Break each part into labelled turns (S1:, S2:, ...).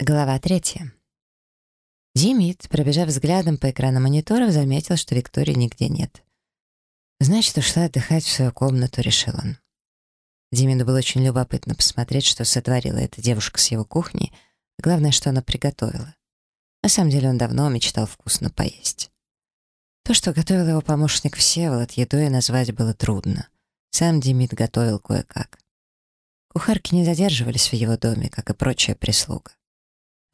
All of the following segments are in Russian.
S1: Глава третья. Димит, пробежав взглядом по экрану мониторов, заметил, что Виктории нигде нет. Значит, ушла отдыхать в свою комнату, решил он. Димиту было очень любопытно посмотреть, что сотворила эта девушка с его кухней, главное, что она приготовила. На самом деле он давно мечтал вкусно поесть. То, что готовил его помощник Всеволод, едой назвать было трудно. Сам Димит готовил кое-как. Кухарки не задерживались в его доме, как и прочая прислуга.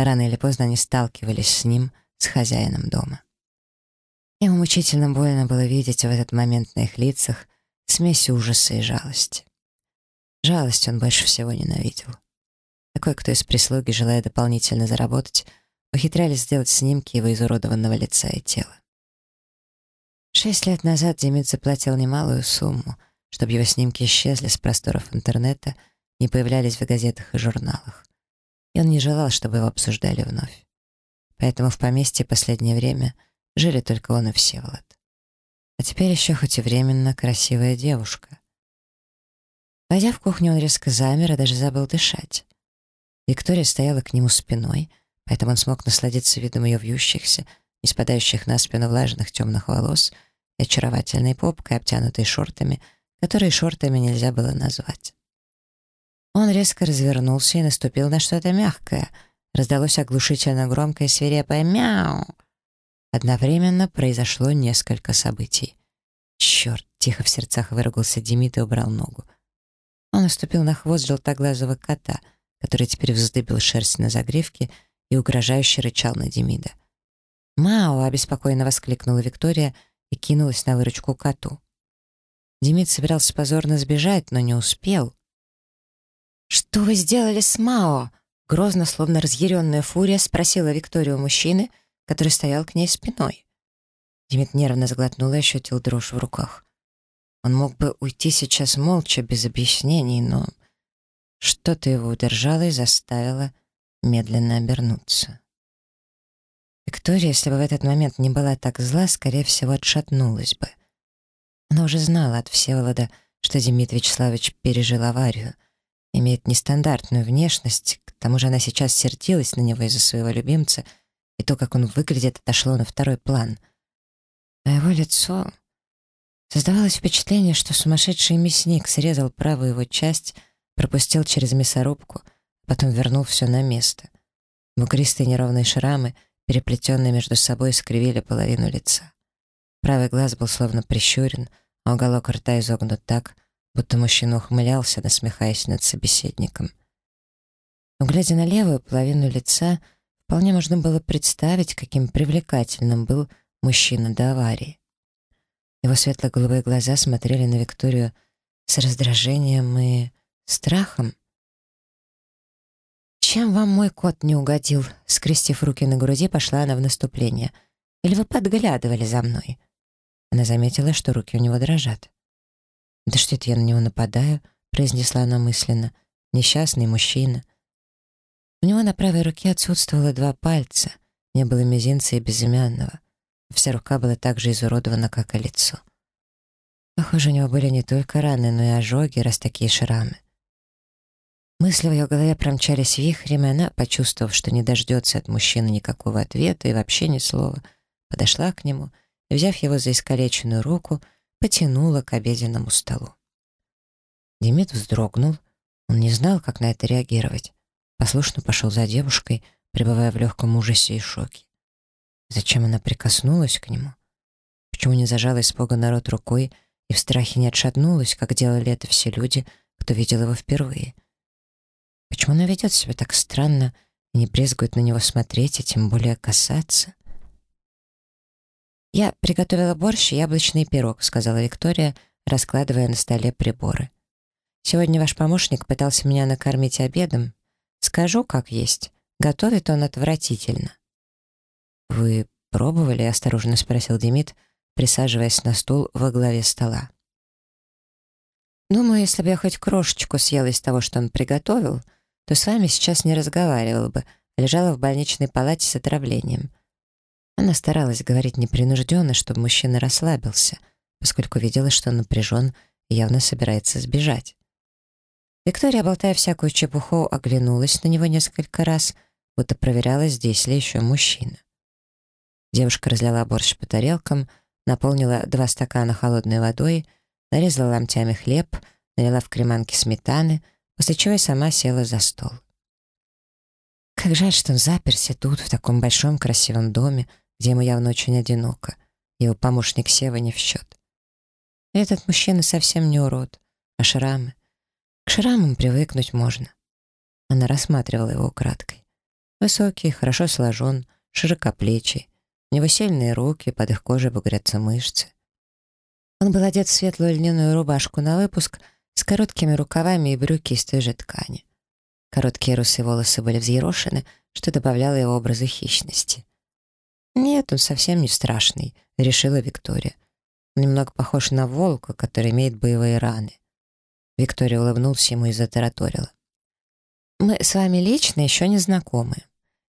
S1: Рано или поздно они сталкивались с ним, с хозяином дома. Ему мучительно больно было видеть в этот момент на их лицах смесь ужаса и жалости. Жалость он больше всего ненавидел. Такой, кто из прислуги, желая дополнительно заработать, ухитрялись сделать снимки его изуродованного лица и тела. Шесть лет назад Демид заплатил немалую сумму, чтобы его снимки исчезли с просторов интернета, не появлялись в газетах и журналах и он не желал, чтобы его обсуждали вновь. Поэтому в поместье последнее время жили только он и Всеволод. А теперь еще хоть и временно красивая девушка. Войдя в кухню, он резко замер и даже забыл дышать. Виктория стояла к нему спиной, поэтому он смог насладиться видом ее вьющихся, не спадающих на спину влажных темных волос и очаровательной попкой, обтянутой шортами, которые шортами нельзя было назвать. Он резко развернулся и наступил на что-то мягкое. Раздалось оглушительно громкое свирепое «мяу». Одновременно произошло несколько событий. «Черт!» — тихо в сердцах выругался Демид и убрал ногу. Он наступил на хвост желтоглазого кота, который теперь вздыбил шерсть на загривке и угрожающе рычал на Демида. «Мао!» — обеспокоенно воскликнула Виктория и кинулась на выручку коту. Демид собирался позорно сбежать, но не успел — «Что вы сделали с Мао?» Грозно, словно разъяренная фурия, спросила Виктория у мужчины, который стоял к ней спиной. Демид нервно сглотнул и ощутил дрожь в руках. Он мог бы уйти сейчас молча, без объяснений, но что-то его удержало и заставило медленно обернуться. Виктория, если бы в этот момент не была так зла, скорее всего, отшатнулась бы. Она уже знала от Всеволода, что Демид Вячеславович пережил аварию — имеет нестандартную внешность, к тому же она сейчас сердилась на него из-за своего любимца, и то, как он выглядит, отошло на второй план. А его лицо... Создавалось впечатление, что сумасшедший мясник срезал правую его часть, пропустил через мясорубку, потом вернул все на место. Бугристые неровные шрамы, переплетенные между собой, скривили половину лица. Правый глаз был словно прищурен, а уголок рта изогнут так, будто мужчина ухмылялся, насмехаясь над собеседником. Но, глядя на левую половину лица, вполне можно было представить, каким привлекательным был мужчина до аварии. Его светло-голубые глаза смотрели на Викторию с раздражением и страхом. «Чем вам мой кот не угодил?» Скрестив руки на груди, пошла она в наступление. «Или вы подглядывали за мной?» Она заметила, что руки у него дрожат. «Да что это я на него нападаю?» — произнесла она мысленно. «Несчастный мужчина». У него на правой руке отсутствовало два пальца, не было мизинца и безымянного. Вся рука была так же изуродована, как и лицо. Похоже, у него были не только раны, но и ожоги, раз такие шрамы. Мысли в ее голове промчались вихрем, и она, почувствовав, что не дождется от мужчины никакого ответа и вообще ни слова, подошла к нему и, взяв его за искалеченную руку, потянула к обеденному столу. Демид вздрогнул. Он не знал, как на это реагировать. Послушно пошел за девушкой, пребывая в легком ужасе и шоке. Зачем она прикоснулась к нему? Почему не зажала испуганно рот рукой и в страхе не отшатнулась, как делали это все люди, кто видел его впервые? Почему она ведет себя так странно и не брезгует на него смотреть, и тем более касаться? «Я приготовила борщ и яблочный пирог», — сказала Виктория, раскладывая на столе приборы. «Сегодня ваш помощник пытался меня накормить обедом. Скажу, как есть. Готовит он отвратительно». «Вы пробовали?» — осторожно спросил Демид, присаживаясь на стул во главе стола. «Думаю, если бы я хоть крошечку съела из того, что он приготовил, то с вами сейчас не разговаривала бы, лежала в больничной палате с отравлением. Она старалась говорить непринужденно, чтобы мужчина расслабился, поскольку видела, что напряжен и явно собирается сбежать. Виктория, болтая всякую чепуху, оглянулась на него несколько раз, будто проверяла, здесь ли еще мужчина. Девушка разлила борщ по тарелкам, наполнила два стакана холодной водой, нарезала ломтями хлеб, налила в креманки сметаны, после чего и сама села за стол. Как жаль, что он заперся тут, в таком большом красивом доме, где ему явно очень одиноко. Его помощник Сева не в счет. Этот мужчина совсем не урод, а шрамы. К шрамам привыкнуть можно. Она рассматривала его украдкой. Высокий, хорошо сложен, широкоплечий. У него сильные руки, под их кожей бугрятся мышцы. Он был одет в светлую льняную рубашку на выпуск с короткими рукавами и брюки из той же ткани. Короткие русые волосы были взъерошены, что добавляло его образу хищности. «Нет, он совсем не страшный», — решила Виктория. Он немного похож на волка, который имеет боевые раны. Виктория улыбнулась ему и затараторила. «Мы с вами лично еще не знакомы.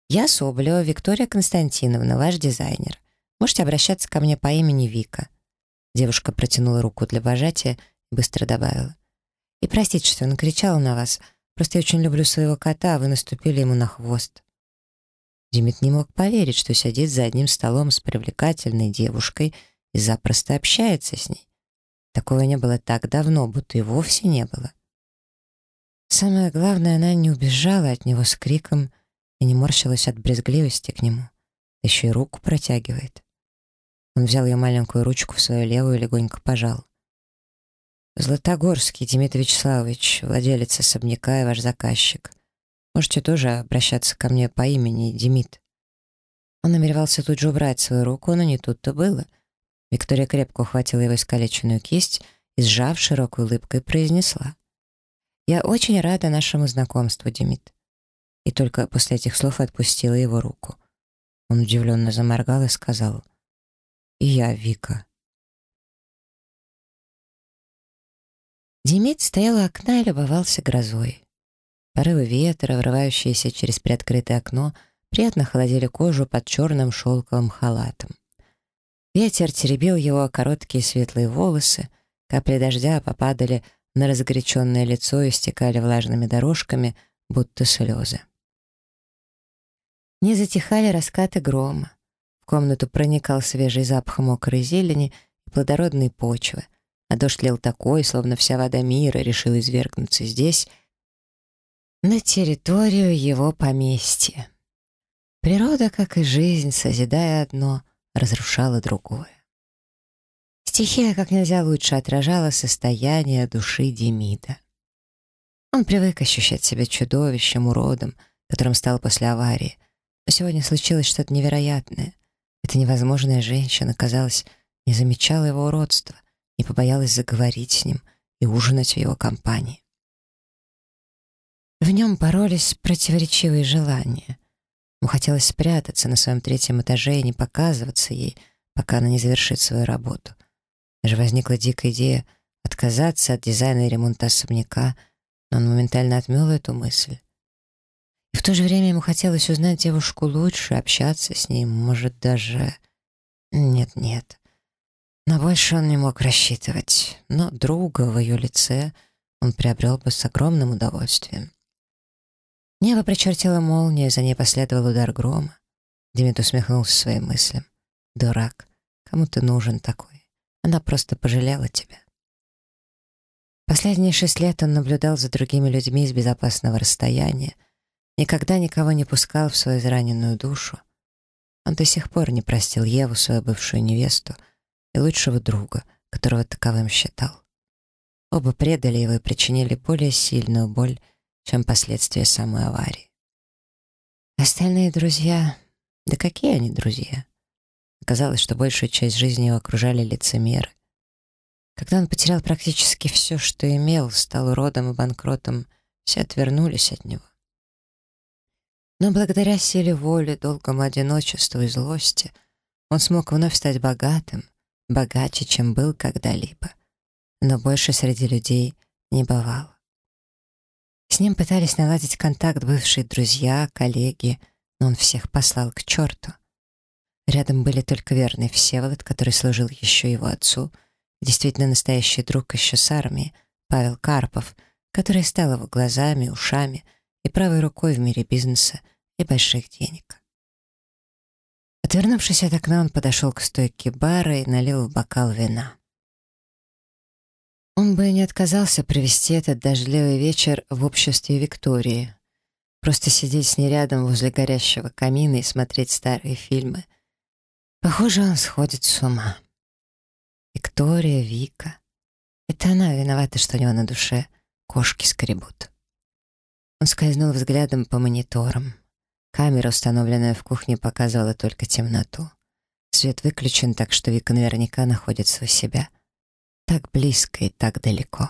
S1: Я Соболева Виктория Константиновна, ваш дизайнер. Можете обращаться ко мне по имени Вика». Девушка протянула руку для пожатия и быстро добавила. «И простите, что накричала на вас. Просто я очень люблю своего кота, а вы наступили ему на хвост». Димит не мог поверить, что сидит за одним столом с привлекательной девушкой и запросто общается с ней. Такого не было так давно, будто и вовсе не было. Самое главное, она не убежала от него с криком и не морщилась от брезгливости к нему. Еще и руку протягивает. Он взял ее маленькую ручку в свою левую и легонько пожал. «Златогорский Дмитрий Вячеславович, владелец особняка и ваш заказчик. Можете тоже обращаться ко мне по имени Демид». Он намеревался тут же убрать свою руку, но не тут-то было. Виктория крепко ухватила его искалеченную кисть и, сжав широкой улыбкой, произнесла. «Я очень рада нашему знакомству, Демид». И только после этих слов отпустила его руку. Он удивленно заморгал и сказал. «И я, Вика». Демид стоял у окна и любовался грозой. Порывы ветра, врывающиеся через приоткрытое окно, приятно холодили кожу под черным шелковым халатом. Ветер теребил его короткие светлые волосы, капли дождя попадали на разгоряченное лицо и стекали влажными дорожками, будто слезы. Не затихали раскаты грома. В комнату проникал свежий запах мокрой зелени и плодородной почвы, а дождь лил такой, словно вся вода мира решила извергнуться здесь — на территорию его поместья. Природа, как и жизнь, созидая одно, разрушала другое. Стихия как нельзя лучше отражала состояние души Демида. Он привык ощущать себя чудовищем, уродом, которым стал после аварии. Но сегодня случилось что-то невероятное. Эта невозможная женщина, казалось, не замечала его уродства, не побоялась заговорить с ним и ужинать в его компании. В нем боролись противоречивые желания. Ему хотелось спрятаться на своем третьем этаже и не показываться ей, пока она не завершит свою работу. Даже возникла дикая идея отказаться от дизайна и ремонта особняка, но он моментально отмел эту мысль. И в то же время ему хотелось узнать девушку лучше, общаться с ней, может, даже... Нет-нет. На больше он не мог рассчитывать, но друга в ее лице он приобрел бы с огромным удовольствием. Небо прочертила молния, за ней последовал удар грома. Демид усмехнулся своим мыслям. «Дурак, кому ты нужен такой? Она просто пожалела тебя». Последние шесть лет он наблюдал за другими людьми с безопасного расстояния, никогда никого не пускал в свою израненную душу. Он до сих пор не простил Еву, свою бывшую невесту, и лучшего друга, которого таковым считал. Оба предали его и причинили более сильную боль, чем последствия самой аварии. Остальные друзья... Да какие они друзья? Оказалось, что большую часть жизни его окружали лицемеры. Когда он потерял практически все, что имел, стал уродом и банкротом, все отвернулись от него. Но благодаря силе воли, долгому одиночеству и злости он смог вновь стать богатым, богаче, чем был когда-либо. Но больше среди людей не бывало. С ним пытались наладить контакт бывшие друзья, коллеги, но он всех послал к черту. Рядом были только верный Всеволод, который служил еще его отцу, действительно настоящий друг еще с армии, Павел Карпов, который стал его глазами, ушами и правой рукой в мире бизнеса и больших денег. Отвернувшись от окна, он подошел к стойке бара и налил в бокал вина. Он бы не отказался провести этот дождливый вечер в обществе Виктории. Просто сидеть с ней рядом возле горящего камина и смотреть старые фильмы. Похоже, он сходит с ума. Виктория, Вика. Это она виновата, что у него на душе кошки скребут. Он скользнул взглядом по мониторам. Камера, установленная в кухне, показывала только темноту. Свет выключен, так что Вика наверняка находится у себя. Так близко и так далеко.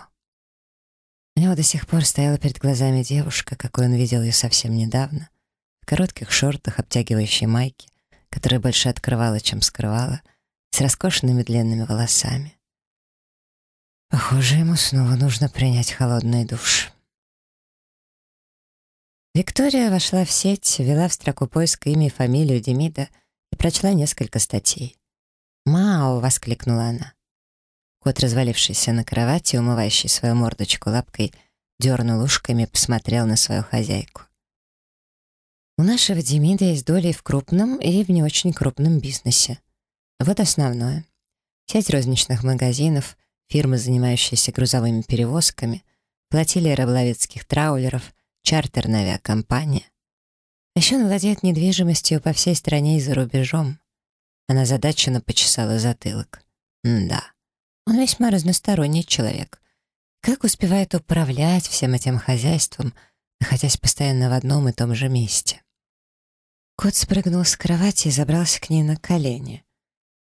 S1: У него до сих пор стояла перед глазами девушка, какой он видел ее совсем недавно, в коротких шортах, обтягивающей майке, которая больше открывала, чем скрывала, с роскошными длинными волосами. Похоже, ему снова нужно принять холодный душ. Виктория вошла в сеть, ввела в строку поиска имя и фамилию Демида и прочла несколько статей. «Мао!» — воскликнула она. Кот, развалившийся на кровати, умывающий свою мордочку лапкой, дернул ушками, посмотрел на свою хозяйку. У нашего Демида есть доли в крупном и в не очень крупном бизнесе. Вот основное. Сеть розничных магазинов, фирмы, занимающиеся грузовыми перевозками, платили рыболовецких траулеров — чартерная авиакомпания. Еще он владеет недвижимостью по всей стране и за рубежом. Она задаченно почесала затылок. М да, он весьма разносторонний человек. Как успевает управлять всем этим хозяйством, находясь постоянно в одном и том же месте? Кот спрыгнул с кровати и забрался к ней на колени.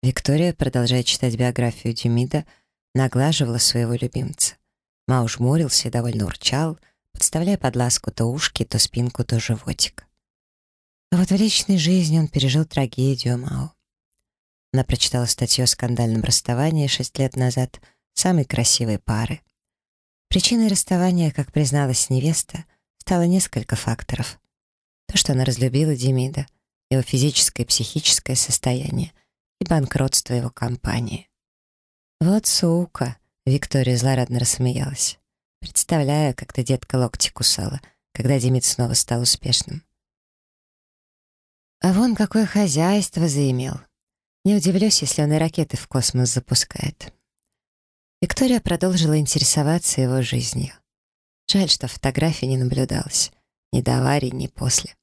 S1: Виктория, продолжая читать биографию Демида, наглаживала своего любимца. Мау жмурился и довольно урчал — подставляя под ласку то ушки, то спинку, то животик. А вот в личной жизни он пережил трагедию Мао. Она прочитала статью о скандальном расставании шесть лет назад самой красивой пары. Причиной расставания, как призналась невеста, стало несколько факторов. То, что она разлюбила Демида, его физическое и психическое состояние и банкротство его компании. «Вот сука!» — Виктория злорадно рассмеялась. Представляю, как ты, детка, локти кусала, когда Демид снова стал успешным. А вон какое хозяйство заимел. Не удивлюсь, если он и ракеты в космос запускает. Виктория продолжила интересоваться его жизнью. Жаль, что фотографий не наблюдалось. Ни до аварии, ни после.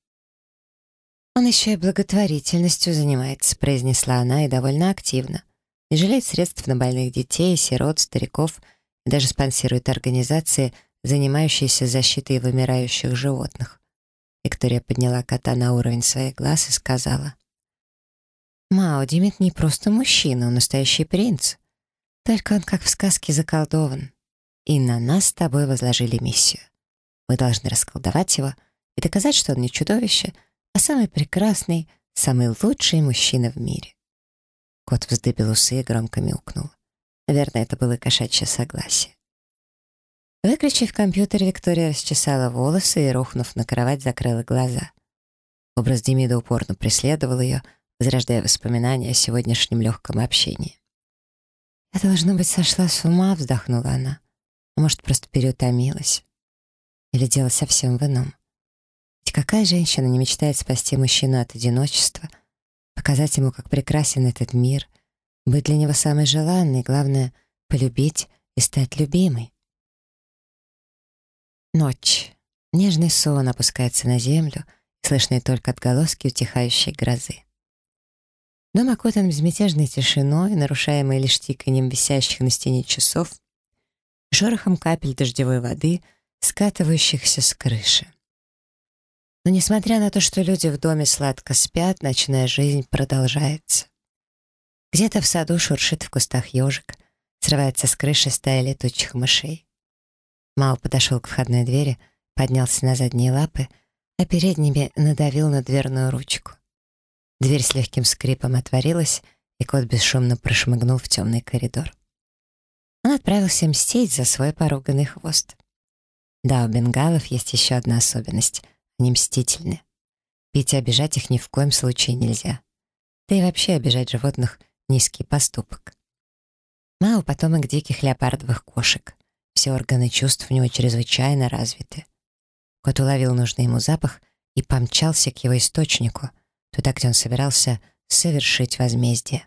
S1: «Он еще и благотворительностью занимается», — произнесла она и довольно активно. Не жалеет средств на больных детей, сирот, стариков — даже спонсирует организации, занимающиеся защитой вымирающих животных. Виктория подняла кота на уровень своих глаз и сказала. «Мао, Димит не просто мужчина, он настоящий принц. Только он, как в сказке, заколдован. И на нас с тобой возложили миссию. Мы должны расколдовать его и доказать, что он не чудовище, а самый прекрасный, самый лучший мужчина в мире». Кот вздыбил усы и громко мяукнул. Наверное, это было кошачье согласие. Выключив компьютер, Виктория расчесала волосы и, рухнув на кровать, закрыла глаза. Образ Демида упорно преследовал ее, возрождая воспоминания о сегодняшнем легком общении. «Я, должно быть, сошла с ума», — вздохнула она. А может, просто переутомилась. Или дело совсем в ином. Ведь какая женщина не мечтает спасти мужчину от одиночества, показать ему, как прекрасен этот мир, быть для него самой желанной, главное — полюбить и стать любимой. Ночь. Нежный сон опускается на землю, слышны только отголоски утихающей грозы. Дом окутан безмятежной тишиной, нарушаемой лишь тиканьем висящих на стене часов, шорохом капель дождевой воды, скатывающихся с крыши. Но несмотря на то, что люди в доме сладко спят, ночная жизнь продолжается. Где-то в саду шуршит в кустах ежик, срывается с крыши стая летучих мышей. Мао подошел к входной двери, поднялся на задние лапы, а передними надавил на дверную ручку. Дверь с легким скрипом отворилась, и кот бесшумно прошмыгнул в темный коридор. Он отправился мстить за свой поруганный хвост. Да, у бенгалов есть еще одна особенность — они мстительны. Пить и обижать их ни в коем случае нельзя. Да и вообще обижать животных низкий поступок. Мао — потомок диких леопардовых кошек. Все органы чувств у него чрезвычайно развиты. Кот уловил нужный ему запах и помчался к его источнику, туда, где он собирался совершить возмездие.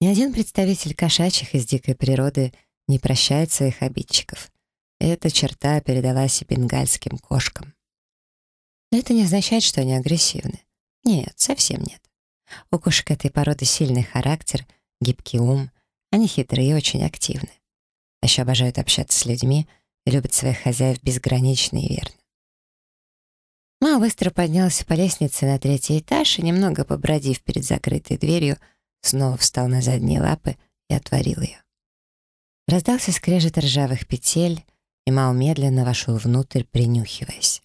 S1: Ни один представитель кошачьих из дикой природы не прощает своих обидчиков. Эта черта передалась и бенгальским кошкам. Но это не означает, что они агрессивны. Нет, совсем нет. У кошек этой породы сильный характер, гибкий ум, они хитрые и очень активны. А еще обожают общаться с людьми и любят своих хозяев безгранично и верно. Мао быстро поднялся по лестнице на третий этаж и, немного побродив перед закрытой дверью, снова встал на задние лапы и отворил ее. Раздался скрежет ржавых петель, и Мао медленно вошел внутрь, принюхиваясь.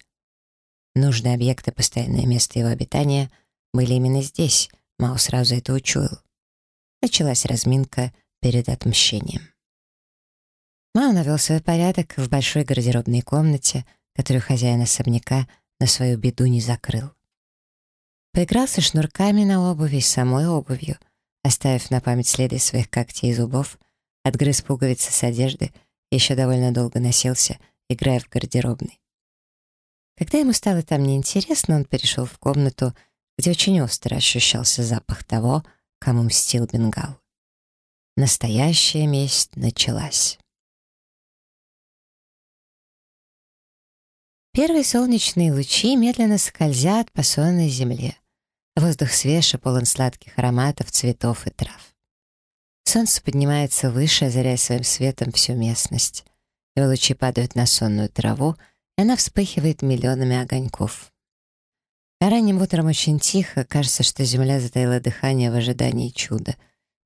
S1: Нужные объекты, постоянное место его обитания были именно здесь, Мао сразу это учуял. Началась разминка перед отмщением. Мао навел свой порядок в большой гардеробной комнате, которую хозяин особняка на свою беду не закрыл. Поигрался шнурками на обуви и самой обувью, оставив на память следы своих когтей и зубов, отгрыз пуговицы с одежды и еще довольно долго носился, играя в гардеробной. Когда ему стало там неинтересно, он перешел в комнату, где очень остро ощущался запах того, кому мстил бенгал. Настоящая месть началась. Первые солнечные лучи медленно скользят по сонной земле. Воздух свеж и полон сладких ароматов, цветов и трав. Солнце поднимается выше, озаряя своим светом всю местность. Его лучи падают на сонную траву, и она вспыхивает миллионами огоньков. А ранним утром очень тихо, кажется, что земля затаила дыхание в ожидании чуда.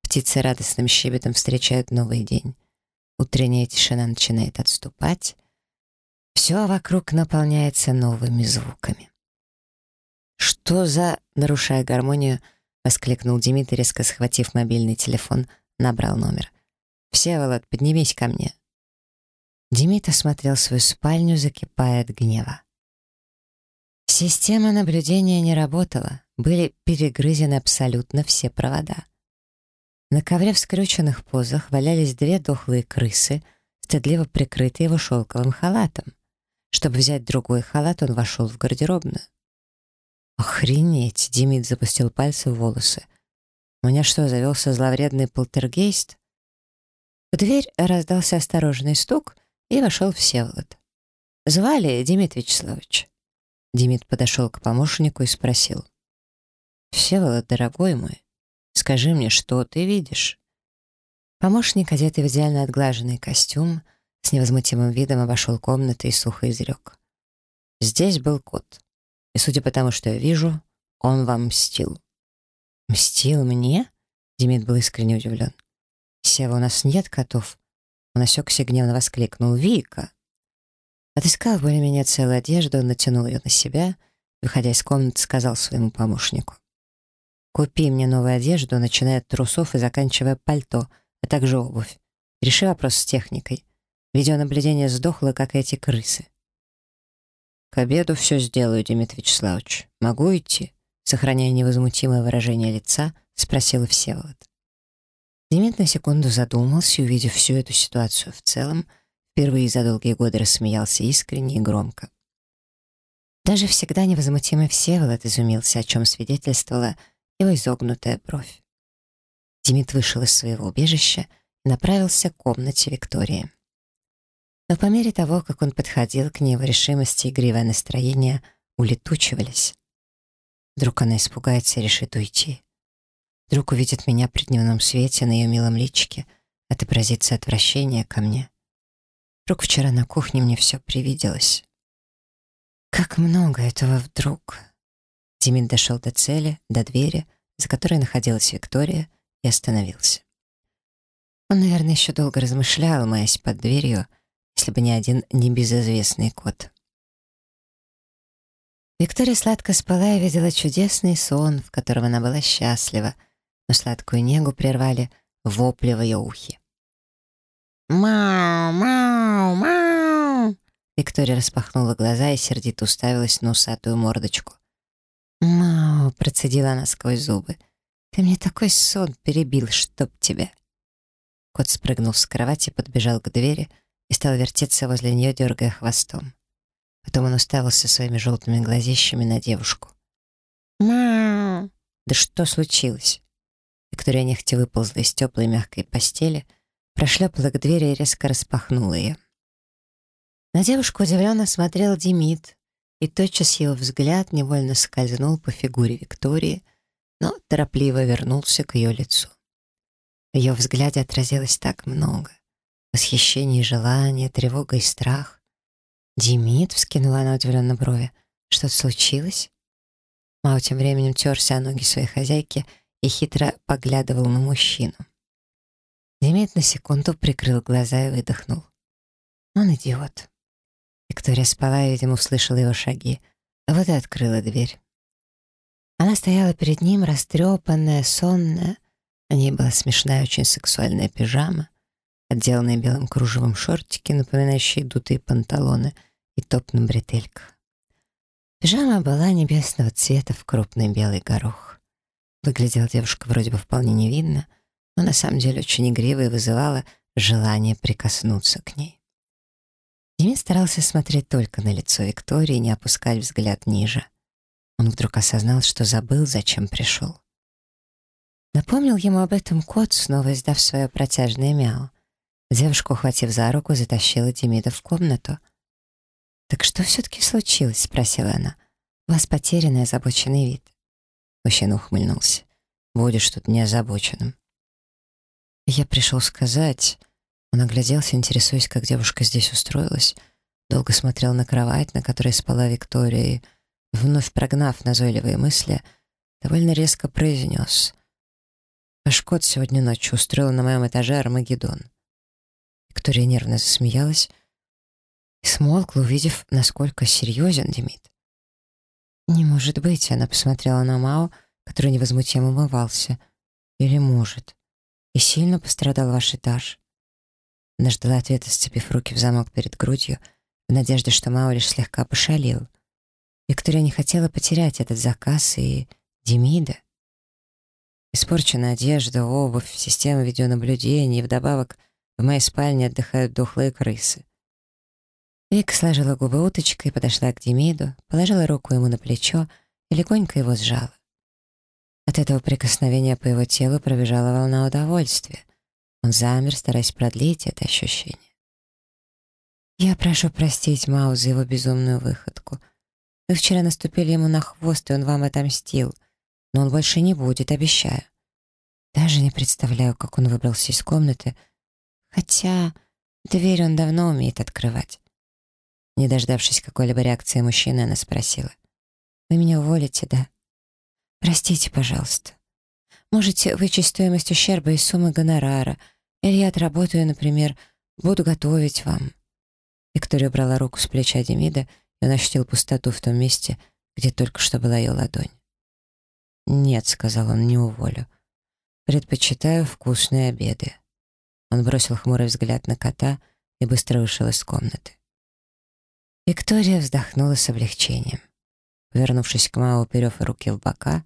S1: Птицы радостным щебетом встречают новый день. Утренняя тишина начинает отступать, все вокруг наполняется новыми звуками. «Что за...» — нарушая гармонию, воскликнул Дмитрий, резко схватив мобильный телефон, набрал номер. «Всеволод, поднимись ко мне». Демид осмотрел свою спальню, закипая от гнева. Система наблюдения не работала, были перегрызены абсолютно все провода. На ковре в скрюченных позах валялись две дохлые крысы, стыдливо прикрытые его шелковым халатом. Чтобы взять другой халат, он вошел в гардеробную. «Охренеть!» — Демид запустил пальцы в волосы. «У меня что, завелся зловредный полтергейст?» В дверь раздался осторожный стук, и вошел Всеволод. «Звали Демид Вячеславович». Демид подошел к помощнику и спросил. «Всеволод, дорогой мой, скажи мне, что ты видишь?» Помощник, одетый в идеально отглаженный костюм, — с невозмутимым видом обошел комнату и сухо изрек. Здесь был кот. И судя по тому, что я вижу, он вам мстил. «Мстил мне?» Демид был искренне удивлен. «Сева, у нас нет котов». Он осекся гневно воскликнул. «Вика!» Отыскав более-менее целую одежду, он натянул ее на себя выходя из комнаты, сказал своему помощнику. «Купи мне новую одежду, начиная от трусов и заканчивая пальто, а также обувь. Реши вопрос с техникой. Видеонаблюдение сдохло, как эти крысы. «К обеду все сделаю, Дмитрий Вячеславович. Могу идти?» Сохраняя невозмутимое выражение лица, спросил Всеволод. Демид на секунду задумался, увидев всю эту ситуацию в целом, впервые за долгие годы рассмеялся искренне и громко. Даже всегда невозмутимый Всеволод изумился, о чем свидетельствовала его изогнутая бровь. Демид вышел из своего убежища и направился к комнате Виктории. Но по мере того, как он подходил к ней, его решимость и игривое настроение улетучивались. Вдруг она испугается и решит уйти. Вдруг увидит меня при дневном свете на ее милом личике, отобразится отвращение ко мне. Вдруг вчера на кухне мне все привиделось. Как много этого вдруг. Димин дошел до цели, до двери, за которой находилась Виктория, и остановился. Он, наверное, еще долго размышлял, маясь под дверью, если бы не один небезызвестный кот. Виктория сладко спала и видела чудесный сон, в котором она была счастлива, но сладкую негу прервали вопли в ее ухе. «Мау, мау, мау!» Виктория распахнула глаза и сердито уставилась на усатую мордочку. «Мау!» — процедила она сквозь зубы. «Ты мне такой сон перебил, чтоб тебя!» Кот спрыгнул с кровати, подбежал к двери — и стал вертеться возле нее, дергая хвостом. Потом он уставился своими желтыми глазищами на девушку. «Ма!» «Да что случилось?» Виктория нехотя выползла из теплой мягкой постели, прошлепала к двери и резко распахнула ее. На девушку удивленно смотрел Демид, и тотчас его взгляд невольно скользнул по фигуре Виктории, но торопливо вернулся к ее лицу. В ее взгляде отразилось так много. Восхищение и желание, тревога и страх. «Демид?» — вскинула она удивленно брови. «Что-то случилось?» Мао тем временем терся о ноги своей хозяйки и хитро поглядывал на мужчину. Демид на секунду прикрыл глаза и выдохнул. Он идиот. Виктория спала и, видимо, услышала его шаги, вот и открыла дверь. Она стояла перед ним, растрепанная, сонная. На ней была смешная, очень сексуальная пижама, отделанные белым кружевом шортики, напоминающие дутые панталоны, и топ на бретельках. Пижама была небесного цвета в крупный белый горох. Выглядела девушка вроде бы вполне невинно, но на самом деле очень игриво и вызывала желание прикоснуться к ней. Демид старался смотреть только на лицо Виктории не опускать взгляд ниже. Он вдруг осознал, что забыл, зачем пришел. Напомнил ему об этом кот, снова издав свое протяжное мяу. Девушка, ухватив за руку, затащила Демида в комнату. «Так что все-таки случилось?» — спросила она. «У вас потерянный, озабоченный вид». Мужчина ухмыльнулся. «Будешь тут неозабоченным». «Я пришел сказать...» Он огляделся, интересуясь, как девушка здесь устроилась, долго смотрел на кровать, на которой спала Виктория, и, вновь прогнав назойливые мысли, довольно резко произнес. «Ваш кот сегодня ночью устроил на моем этаже Армагеддон». Виктория нервно засмеялась и смолкла, увидев, насколько серьезен Демид. «Не может быть», — она посмотрела на Мао, который невозмутимо умывался. «Или может. И сильно пострадал ваш этаж?» Она ждала ответа, сцепив руки в замок перед грудью, в надежде, что Мао лишь слегка пошалил. Виктория не хотела потерять этот заказ и Демида. Испорченная одежда, обувь, система видеонаблюдения и вдобавок в моей спальне отдыхают дохлые крысы. Вика сложила губы уточкой, подошла к Демиду, положила руку ему на плечо и легонько его сжала. От этого прикосновения по его телу пробежала волна удовольствия. Он замер, стараясь продлить это ощущение. «Я прошу простить Мау за его безумную выходку. Вы вчера наступили ему на хвост, и он вам отомстил. Но он больше не будет, обещаю. Даже не представляю, как он выбрался из комнаты. Хотя дверь он давно умеет открывать». Не дождавшись какой-либо реакции мужчины, она спросила. «Вы меня уволите, да? Простите, пожалуйста». Можете вычесть стоимость ущерба из суммы гонорара, или я отработаю, например, буду готовить вам». Виктория брала руку с плеча Демида, и он ощутил пустоту в том месте, где только что была ее ладонь. «Нет», — сказал он, — «не уволю. Предпочитаю вкусные обеды». Он бросил хмурый взгляд на кота и быстро вышел из комнаты. Виктория вздохнула с облегчением. Повернувшись к Мао, уперев руки в бока,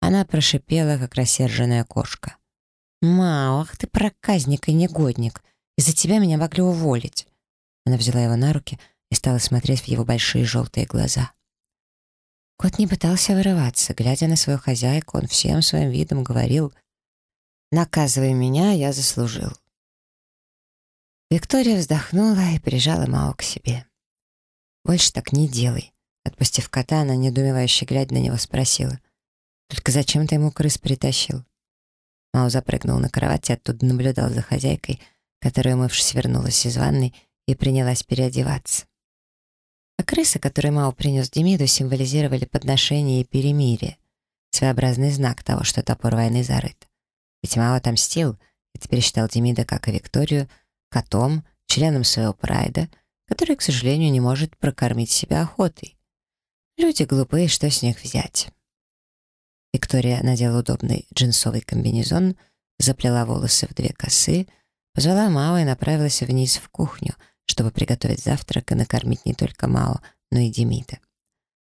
S1: она прошипела, как рассерженная кошка. «Мау, ах ты проказник и негодник! Из-за тебя меня могли уволить!» Она взяла его на руки и стала смотреть в его большие желтые глаза. Кот не пытался вырываться. Глядя на свою хозяйку, он всем своим видом говорил «Наказывай меня, я заслужил». Виктория вздохнула и прижала Мао к себе. «Больше так не делай». Отпустив кота, она, недоумевающе глядя на него, спросила — только зачем ты ему крыс притащил?» Мау запрыгнул на кровать и оттуда наблюдал за хозяйкой, которая, умывшись, вернулась из ванной и принялась переодеваться. А крысы, которые Мау принес Демиду, символизировали подношение и перемирие, своеобразный знак того, что топор войны зарыт. Ведь Мао отомстил и теперь считал Демида, как и Викторию, котом, членом своего прайда, который, к сожалению, не может прокормить себя охотой. Люди глупые, что с них взять? Виктория надела удобный джинсовый комбинезон, заплела волосы в две косы, позвала Мао и направилась вниз в кухню, чтобы приготовить завтрак и накормить не только Мао, но и Демида.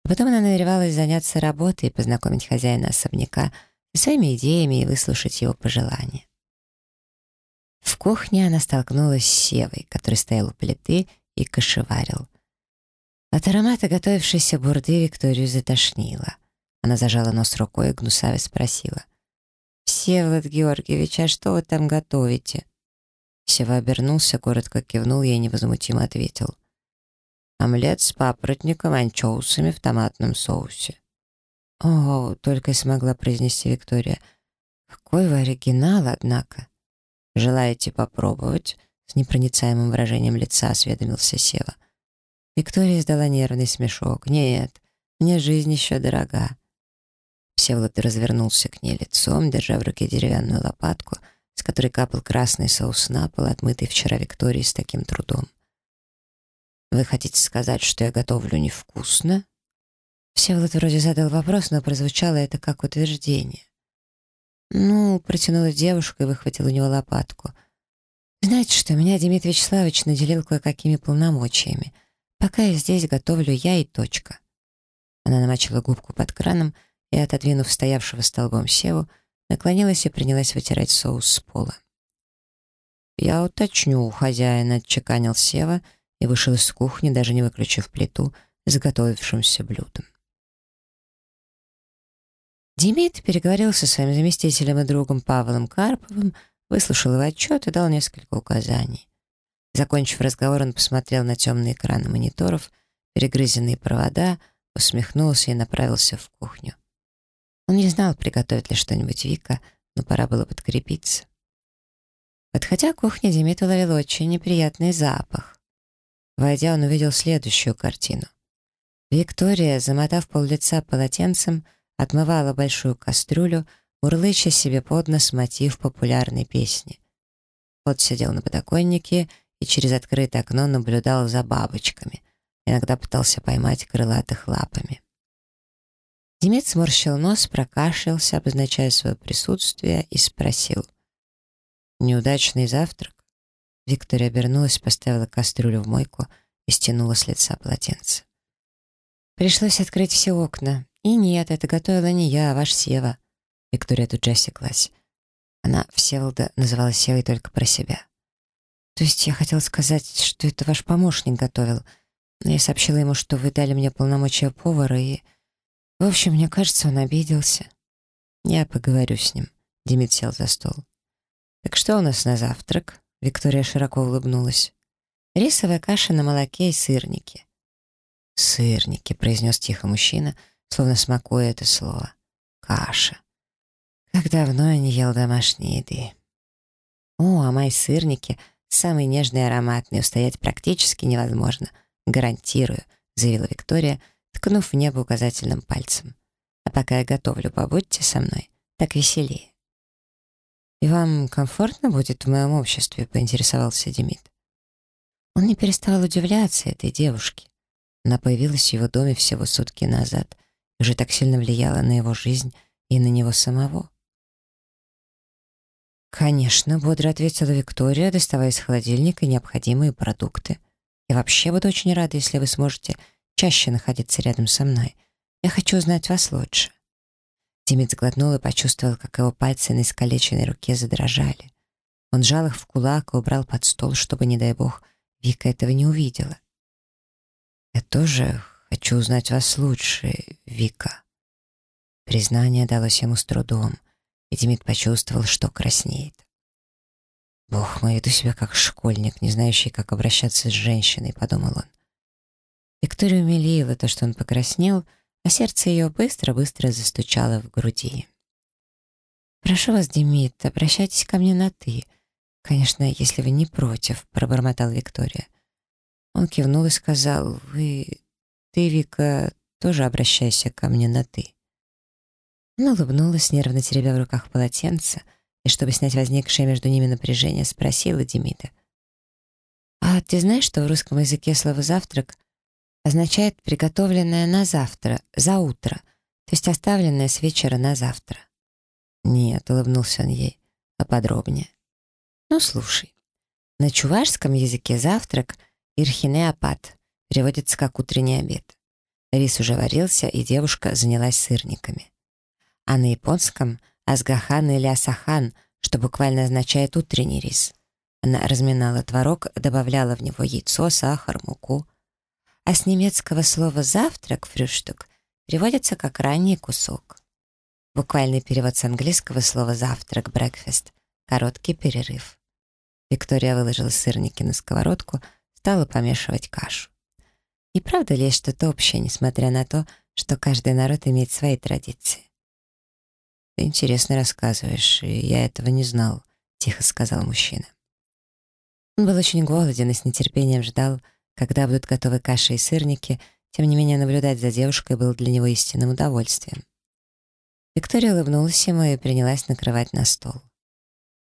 S1: потом она намеревалась заняться работой и познакомить хозяина особняка со своими идеями и выслушать его пожелания. В кухне она столкнулась с Севой, который стоял у плиты и кошеварил. От аромата готовившейся бурды Викторию затошнило. Она зажала нос рукой и гнусаве спросила. «Всеволод Георгиевич, а что вы там готовите?» Сева обернулся, коротко кивнул ей и невозмутимо ответил. «Омлет с папоротником, анчоусами в томатном соусе». «О, только и смогла произнести Виктория. Какой вы оригинал, однако!» «Желаете попробовать?» С непроницаемым выражением лица осведомился Сева. Виктория издала нервный смешок. «Нет, мне жизнь еще дорога». Всеволод развернулся к ней лицом, держа в руке деревянную лопатку, с которой капал красный соус на пол, отмытый вчера Викторией с таким трудом. «Вы хотите сказать, что я готовлю невкусно?» Всеволод вроде задал вопрос, но прозвучало это как утверждение. «Ну», — протянула девушка и выхватила у него лопатку. «Знаете что, меня Дмитрий Вячеславович наделил кое-какими полномочиями. Пока я здесь готовлю я и точка». Она намочила губку под краном и, отодвинув стоявшего столбом Севу, наклонилась и принялась вытирать соус с пола. «Я уточню у хозяина», — отчеканил Сева и вышел из кухни, даже не выключив плиту, заготовившимся блюдом. Демид переговорил со своим заместителем и другом Павлом Карповым, выслушал его отчет и дал несколько указаний. Закончив разговор, он посмотрел на темные экраны мониторов, перегрызенные провода, усмехнулся и направился в кухню. Он не знал, приготовит ли что-нибудь Вика, но пора было подкрепиться. Подходя к кухне, Демид уловил очень неприятный запах. Войдя, он увидел следующую картину. Виктория, замотав пол лица полотенцем, отмывала большую кастрюлю, мурлыча себе под нос мотив популярной песни. Кот сидел на подоконнике и через открытое окно наблюдал за бабочками. Иногда пытался поймать крылатых лапами. Демид сморщил нос, прокашлялся, обозначая свое присутствие, и спросил. «Неудачный завтрак?» Виктория обернулась, поставила кастрюлю в мойку и стянула с лица полотенце. Пришлось открыть все окна. И нет, это готовила не я, а ваш Сева. Виктория тут же осеклась. Она Всеволода называла Севой только про себя. То есть я хотела сказать, что это ваш помощник готовил. Но я сообщила ему, что вы дали мне полномочия повара, и... В общем, мне кажется, он обиделся. Я поговорю с ним. Демид сел за стол. «Так что у нас на завтрак?» Виктория широко улыбнулась. «Рисовая каша на молоке и сырники». «Сырники», — произнес тихо мужчина, словно смакуя это слово. «Каша». Как давно я не ел домашней еды. О, а мои сырники самые нежные и ароматные, устоять практически невозможно. Гарантирую, заявила Виктория, ткнув в небо указательным пальцем. А пока я готовлю, побудьте со мной. Так веселее. «И вам комфортно будет в моем обществе?» — поинтересовался Демид. Он не переставал удивляться этой девушке. Она появилась в его доме всего сутки назад уже так сильно влияла на его жизнь и на него самого. «Конечно», — бодро ответила Виктория, доставая из холодильника необходимые продукты. «Я вообще буду очень рада, если вы сможете чаще находиться рядом со мной. Я хочу узнать вас лучше». Демид сглотнул и почувствовал, как его пальцы на искалеченной руке задрожали. Он сжал их в кулак и убрал под стол, чтобы, не дай бог, Вика этого не увидела. «Я тоже хочу узнать вас лучше, Вика». Признание далось ему с трудом и Демид почувствовал, что краснеет. «Бог мой, веду себя как школьник, не знающий, как обращаться с женщиной», — подумал он. Викторию умилило то, что он покраснел, а сердце ее быстро-быстро застучало в груди. «Прошу вас, Демид, обращайтесь ко мне на «ты». Конечно, если вы не против», — пробормотал Виктория. Он кивнул и сказал, «Вы... ты, Вика, тоже обращайся ко мне на «ты». Она улыбнулась, нервно теребя в руках полотенце, и, чтобы снять возникшее между ними напряжение, спросила Демида. «А ты знаешь, что в русском языке слово «завтрак» означает «приготовленное на завтра», «за утро», то есть оставленное с вечера на завтра?» «Нет», — улыбнулся он ей, — «поподробнее». «Ну, слушай. На чувашском языке завтрак — ирхинеапат, переводится как «утренний обед». Рис уже варился, и девушка занялась сырниками а на японском — асгахан или асахан, что буквально означает «утренний рис». Она разминала творог, добавляла в него яйцо, сахар, муку. а с немецкого слова «завтрак» «фрюштук» переводится как «ранний кусок». Буквальный перевод с английского слова «завтрак» «breakfast» — короткий перерыв. Виктория выложила сырники на сковородку, стала помешивать кашу. И правда ли есть что-то общее, несмотря на то, что каждый народ имеет свои традиции? «Ты интересно рассказываешь, и я этого не знал», — тихо сказал мужчина. Он был очень голоден и с нетерпением ждал, когда будут готовы каша и сырники, тем не менее наблюдать за девушкой было для него истинным удовольствием. Виктория улыбнулась ему и принялась накрывать на стол.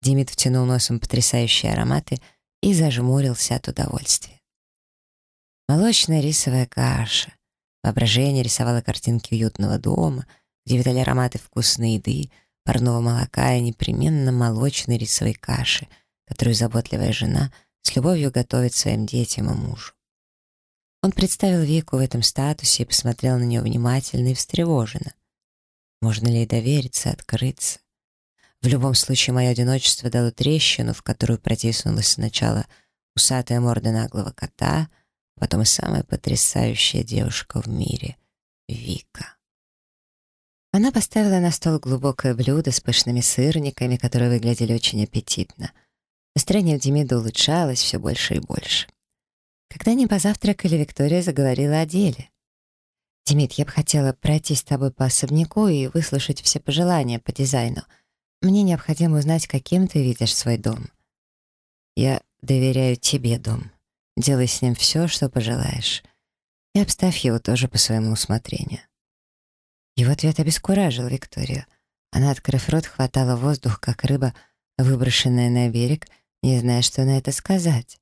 S1: Димит втянул носом потрясающие ароматы и зажмурился от удовольствия. Молочная рисовая каша. Воображение рисовало картинки уютного дома, где витали ароматы вкусной еды, парного молока и непременно молочной рисовой каши, которую заботливая жена — с любовью готовит своим детям и мужу. Он представил Вику в этом статусе и посмотрел на нее внимательно и встревоженно. Можно ли ей довериться, открыться? В любом случае, мое одиночество дало трещину, в которую протиснулась сначала усатая морда наглого кота, потом самая потрясающая девушка в мире — Вика. Она поставила на стол глубокое блюдо с пышными сырниками, которые выглядели очень аппетитно — Настроение в Демида улучшалось все больше и больше. Когда они позавтракали, Виктория заговорила о деле. «Демид, я бы хотела пройтись с тобой по особняку и выслушать все пожелания по дизайну. Мне необходимо узнать, каким ты видишь свой дом. Я доверяю тебе дом. Делай с ним все, что пожелаешь. И обставь его тоже по своему усмотрению». Его ответ обескуражил Викторию. Она, открыв рот, хватала воздух, как рыба, выброшенная на берег — не зная, что на это сказать.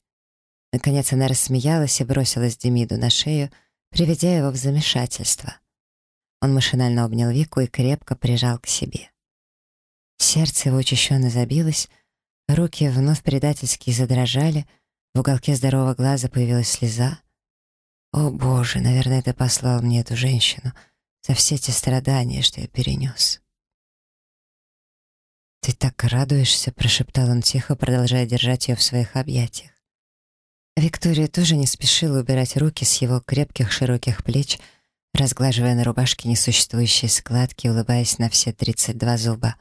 S1: Наконец она рассмеялась и бросилась Демиду на шею, приведя его в замешательство. Он машинально обнял Вику и крепко прижал к себе. Сердце его учащенно забилось, руки вновь предательски задрожали, в уголке здорового глаза появилась слеза. «О, Боже, наверное, ты послал мне эту женщину за все те страдания, что я перенес». «Ты так радуешься», — прошептал он тихо, продолжая держать ее в своих объятиях. Виктория тоже не спешила убирать руки с его крепких широких плеч, разглаживая на рубашке несуществующие складки, улыбаясь на все тридцать два зуба.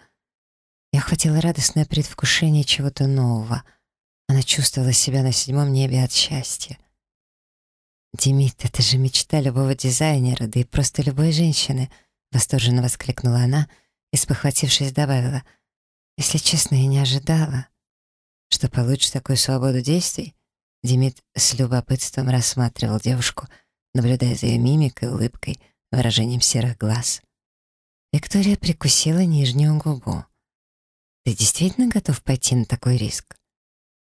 S1: Я охватила радостное предвкушение чего-то нового. Она чувствовала себя на седьмом небе от счастья. «Димит, это же мечта любого дизайнера, да и просто любой женщины!» — восторженно воскликнула она и, спохватившись, добавила — если честно, я не ожидала, что получишь такую свободу действий. Демид с любопытством рассматривал девушку, наблюдая за ее мимикой, улыбкой, выражением серых глаз. Виктория прикусила нижнюю губу. «Ты действительно готов пойти на такой риск?»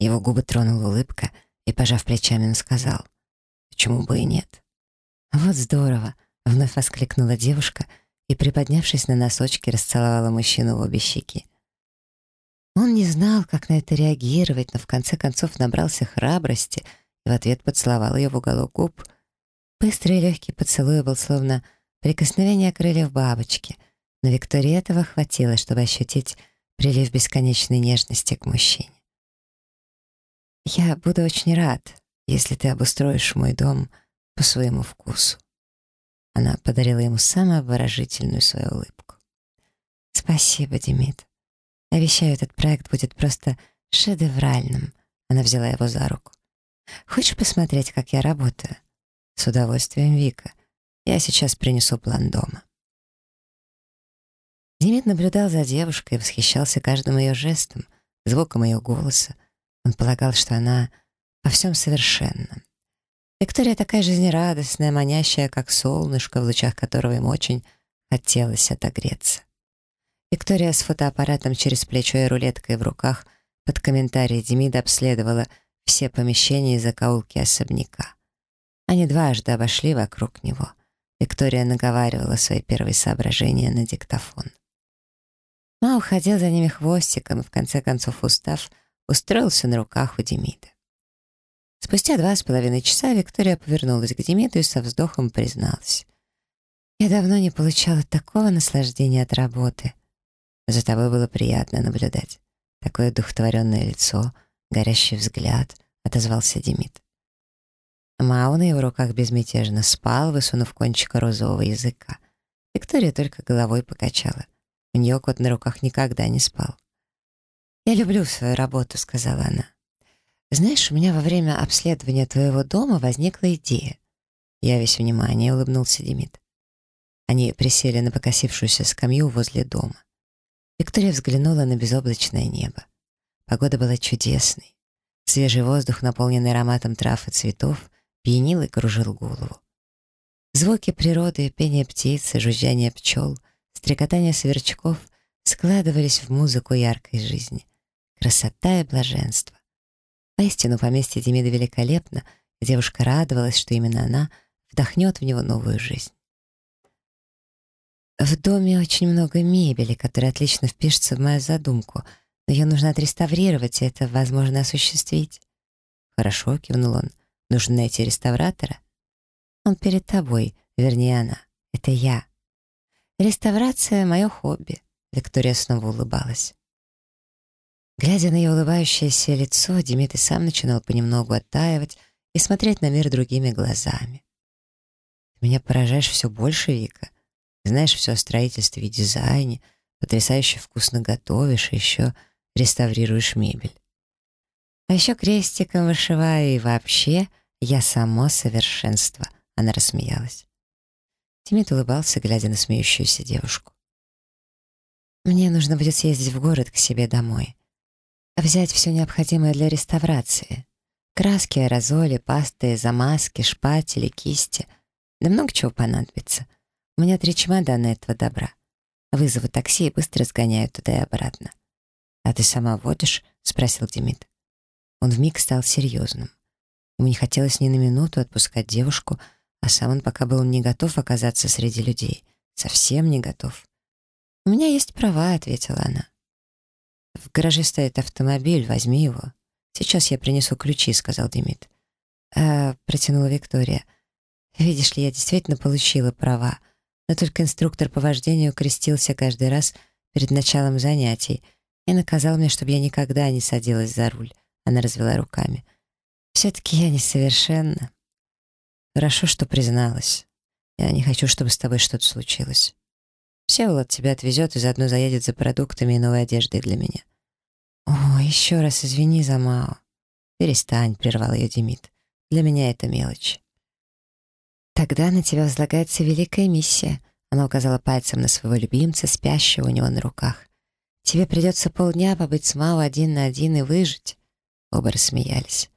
S1: Его губы тронула улыбка, и, пожав плечами, он сказал, «Почему бы и нет?» «Вот здорово!» — вновь воскликнула девушка и, приподнявшись на носочки, расцеловала мужчину в обе щеки. Он не знал, как на это реагировать, но в конце концов набрался храбрости и в ответ поцеловал ее в уголок губ. Быстрый и легкий поцелуй был словно прикосновение крыльев бабочки, но Виктории этого хватило, чтобы ощутить прилив бесконечной нежности к мужчине. «Я буду очень рад, если ты обустроишь мой дом по своему вкусу». Она подарила ему самую обворожительную свою улыбку. «Спасибо, Демид. Обещаю, этот проект будет просто шедевральным. Она взяла его за руку. Хочешь посмотреть, как я работаю? С удовольствием, Вика. Я сейчас принесу план дома. Демид наблюдал за девушкой и восхищался каждым ее жестом, звуком ее голоса. Он полагал, что она во всем совершенна. Виктория такая жизнерадостная, манящая, как солнышко, в лучах которого им очень хотелось отогреться. Виктория с фотоаппаратом через плечо и рулеткой в руках под комментарии Демида обследовала все помещения и закоулки особняка. Они дважды обошли вокруг него. Виктория наговаривала свои первые соображения на диктофон. Ма уходил за ними хвостиком и, в конце концов, устав, устроился на руках у Демида. Спустя два с половиной часа Виктория повернулась к Демиду и со вздохом призналась. «Я давно не получала такого наслаждения от работы. За тобой было приятно наблюдать. Такое духотворенное лицо, горящий взгляд, отозвался Демид. Мау на его руках безмятежно спал, высунув кончик розового языка. Виктория только головой покачала. У нее кот на руках никогда не спал. «Я люблю свою работу», — сказала она. «Знаешь, у меня во время обследования твоего дома возникла идея». Я весь внимание улыбнулся Демид. Они присели на покосившуюся скамью возле дома. Виктория взглянула на безоблачное небо. Погода была чудесной. Свежий воздух, наполненный ароматом трав и цветов, пьянил и кружил голову. Звуки природы, пение птиц, жужжание пчел, стрекотание сверчков складывались в музыку яркой жизни. Красота и блаженство. Поистину, поместье Демида великолепно, девушка радовалась, что именно она вдохнет в него новую жизнь. В доме очень много мебели, которая отлично впишется в мою задумку, но ее нужно отреставрировать, и это возможно осуществить. «Хорошо», — кивнул он, — «нужно найти реставратора». «Он перед тобой, вернее, она. Это я». «Реставрация — мое хобби», — Виктория снова улыбалась. Глядя на ее улыбающееся лицо, Демид и сам начинал понемногу оттаивать и смотреть на мир другими глазами. «Ты меня поражаешь все больше, Вика. Знаешь все о строительстве и дизайне, потрясающе вкусно готовишь и еще реставрируешь мебель. А еще крестиком вышиваю и вообще я само совершенство», — она рассмеялась. Демид улыбался, глядя на смеющуюся девушку. «Мне нужно будет съездить в город к себе домой» взять все необходимое для реставрации. Краски, аэрозоли, пасты, замазки, шпатели, кисти. Да много чего понадобится. У меня три чемодана этого добра. Вызову такси и быстро сгоняю туда и обратно. «А ты сама водишь?» — спросил Демид. Он вмиг стал серьезным. Ему не хотелось ни на минуту отпускать девушку, а сам он пока был не готов оказаться среди людей. Совсем не готов. «У меня есть права», — ответила она. «В гараже стоит автомобиль, возьми его. Сейчас я принесу ключи», — сказал Демид. «А...» — протянула Виктория. «Видишь ли, я действительно получила права, но только инструктор по вождению крестился каждый раз перед началом занятий и наказал мне, чтобы я никогда не садилась за руль». Она развела руками. «Все-таки я несовершенна». «Хорошо, что призналась. Я не хочу, чтобы с тобой что-то случилось». Всеволод тебя отвезет и заодно заедет за продуктами и новой одеждой для меня. О, еще раз извини за Мао. Перестань, прервал ее Демид. Для меня это мелочь. Тогда на тебя возлагается великая миссия. Она указала пальцем на своего любимца, спящего у него на руках. Тебе придется полдня побыть с Мао один на один и выжить. Оба рассмеялись.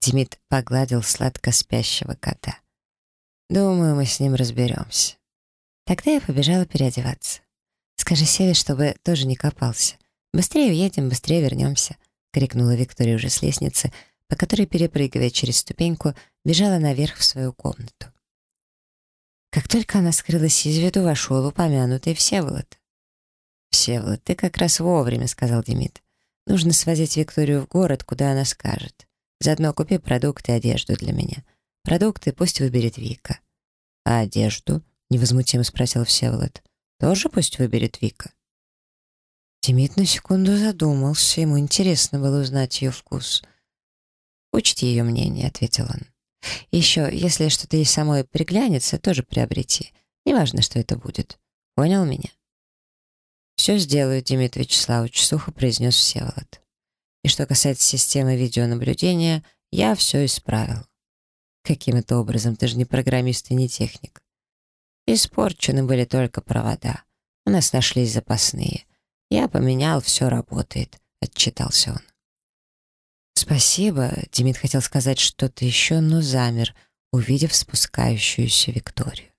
S1: Демид погладил сладко спящего кота. «Думаю, мы с ним разберемся». Тогда я побежала переодеваться. «Скажи Севе, чтобы тоже не копался. Быстрее уедем, быстрее вернемся», — крикнула Виктория уже с лестницы, по которой, перепрыгивая через ступеньку, бежала наверх в свою комнату. Как только она скрылась из виду, вошел упомянутый Всеволод. «Всеволод, ты как раз вовремя», — сказал Демид. «Нужно свозить Викторию в город, куда она скажет. Заодно купи продукты и одежду для меня. Продукты пусть выберет Вика. А одежду?» Невозмутимо спросил Всеволод. «Тоже пусть выберет Вика?» Демид на секунду задумался, ему интересно было узнать ее вкус. «Учти ее мнение», — ответил он. еще, если что-то ей самой приглянется, тоже приобрети. Неважно, что это будет. Понял меня?» «Все сделаю, Демид Вячеславович», — сухо произнес Всеволод. «И что касается системы видеонаблюдения, я все исправил». «Каким это образом? Ты же не программист и не техник». Испорчены были только провода. У нас нашлись запасные. Я поменял, все работает», — отчитался он. «Спасибо», — Демид хотел сказать что-то еще, но замер, увидев спускающуюся Викторию.